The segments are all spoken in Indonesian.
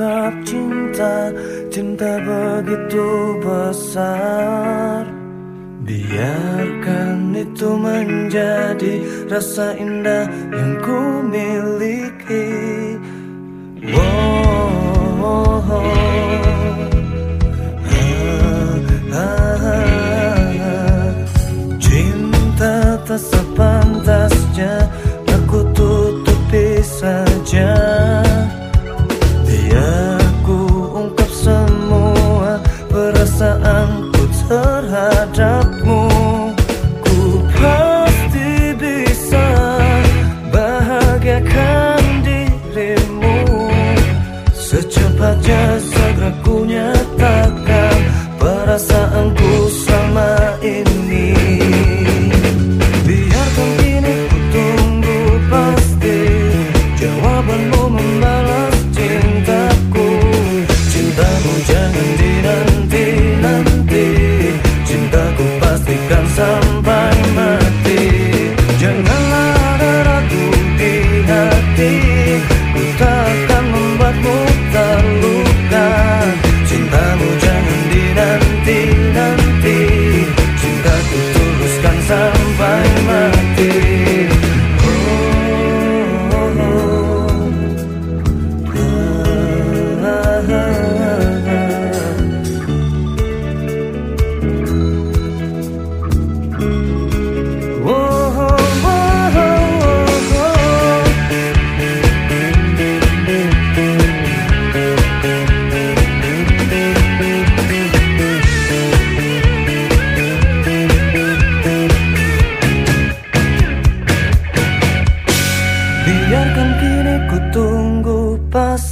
ungkap cinta Cinta begitu besar. Biarkan itu menjadi rasa indah yang ku miliki. Wow. terhadapmu.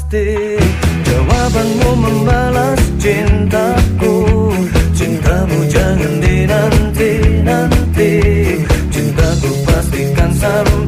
pasti Jawabanmu membalas cintaku. Cintamu jangan dinanti-nanti. Cintaku pastikan sampai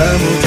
Estamos